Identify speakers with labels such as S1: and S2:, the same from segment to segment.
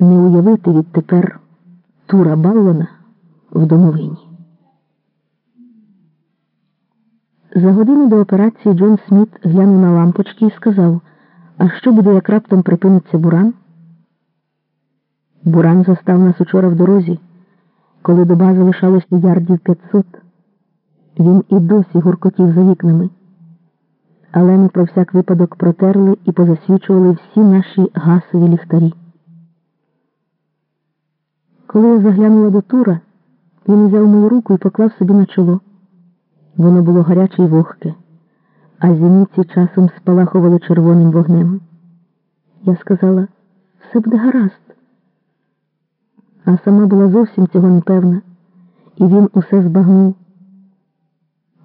S1: не уявити відтепер Тура Баллона в домовині. За годину до операції Джон Сміт глянув на лампочки і сказав: А що буде, як раптом припиниться буран? Буран застав нас учора в дорозі, коли до бази лишалося ярдів 500. Він і досі гуркотів за вікнами. Але ми про всяк випадок протерли і позасвічували всі наші гасові ліхтарі. Коли я заглянула до Тура, він взяв мою руку і поклав собі на чоло. Воно було гаряче й вогке, а зіниці часом спалахували червоним вогнем. Я сказала, все буде гаразд. А сама була зовсім цього непевна, і він усе збагнув.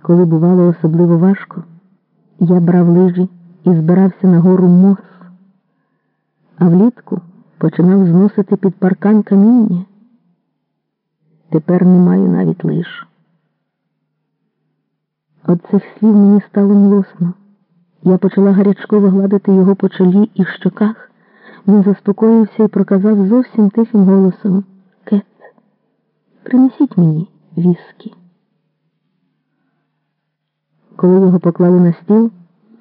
S1: Коли бувало особливо важко, я брав лижі і збирався на гору мос, а влітку починав зносити під паркан каміння. Тепер не маю навіть лиш. От цих слів мені стало млосно. Я почала гарячково гладити його по чолі і щоках. Він заспокоївся і проказав зовсім тихим голосом Кет, принесіть мені віскі. Коли його поклали на стіл,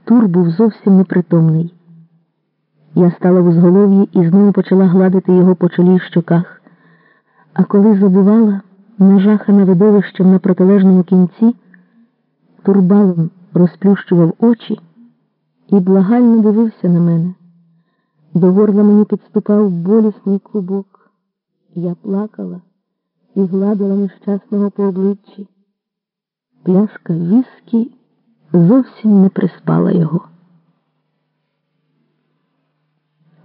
S1: Тур був зовсім непритомний. Я стала в узголов'ї і знову почала гладити його по чолі й щоках. А коли забувала, нажахана видовищем на протилежному кінці, турбалом розплющував очі і благально дивився на мене. До горла мені підступав болісний клубок. Я плакала і гладила нещасного по обличчі. Пляшка віскі зовсім не приспала його.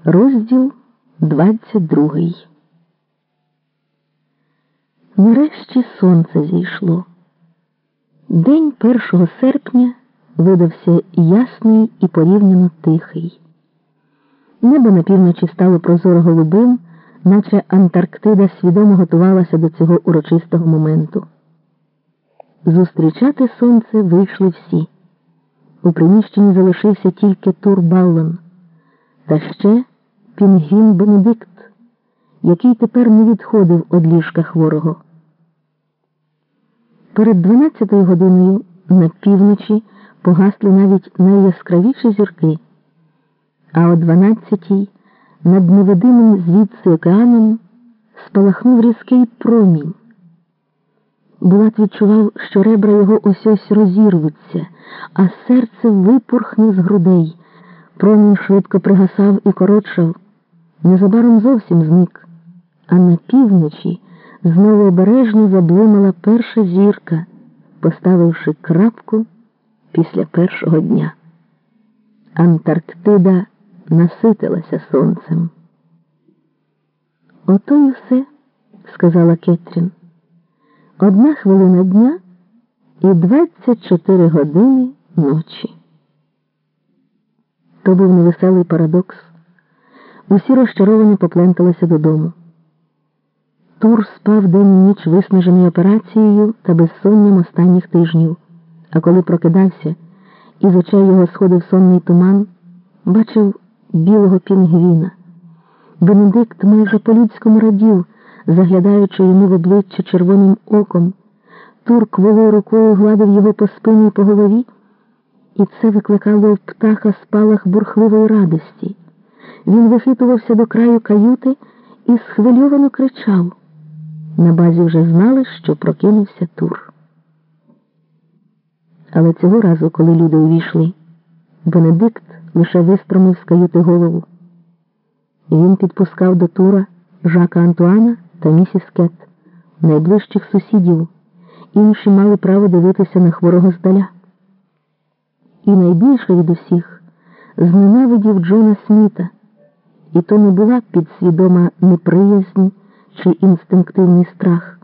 S1: Розділ 22 Нарешті сонце зійшло. День 1 серпня видався ясний і порівняно тихий. Небо на півночі стало прозоро голубим, наче Антарктида свідомо готувалася до цього урочистого моменту. Зустрічати сонце вийшли всі. У приміщенні залишився тільки Тур Баллон, та ще Пінгвін Бенедикт, який тепер не відходив від ліжка хворого. Перед 12 годиною на півночі погасли навіть найяскравіші зірки, а о 12 над невидимим звідси океаном спалахнув різкий промінь. Булат відчував, що ребра його ось ось розірвуться, а серце випорхне з грудей. Промінь швидко пригасав і коротшав, незабаром зовсім зник, а на півночі знову обережно заблимала перша зірка, поставивши крапку після першого дня. Антарктида наситилася сонцем. Ото й усе, сказала Кетрін. Одна хвилина дня і 24 години ночі. То був невеселий парадокс. Усі розчаровані попленталися додому. Тур спав день ніч виснажений операцією та безсонням останніх тижнів, а коли прокидався, і з очей його сходив сонний туман, бачив білого пінгвіна. Бенедикт майже по-людському радів, заглядаючи йому в обличчя червоним оком. Тур кволою рукою гладив його по спині і по голові, і це викликало в птаха спалах бурхливої радості. Він вихитувався до краю каюти і схвильовано кричав. На базі вже знали, що прокинувся Тур. Але цього разу, коли люди увійшли, Бенедикт лише вистромив з каюти голову. І він підпускав до Тура Жака Антуана та місіс Кет, найближчих сусідів. Інші мали право дивитися на хворого здаля. І найбільше від усіх зненавидів Джона Сміта, і то не була підсвідома неприязнь чи інстинктивний страх.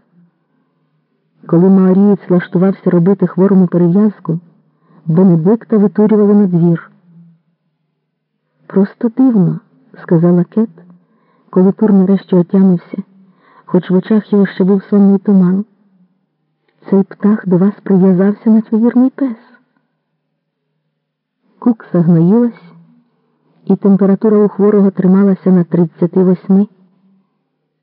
S1: Коли Маорієць влаштувався робити хворому перев'язку, Бенедикта витурювали на двір. Просто дивно, сказала Кет, коли Тур нарешті отямився, хоч в очах його ще був сонний туман. Цей птах до вас прив'язався на вірний пес. Кукса гноїлась, і температура у хворого трималася на 38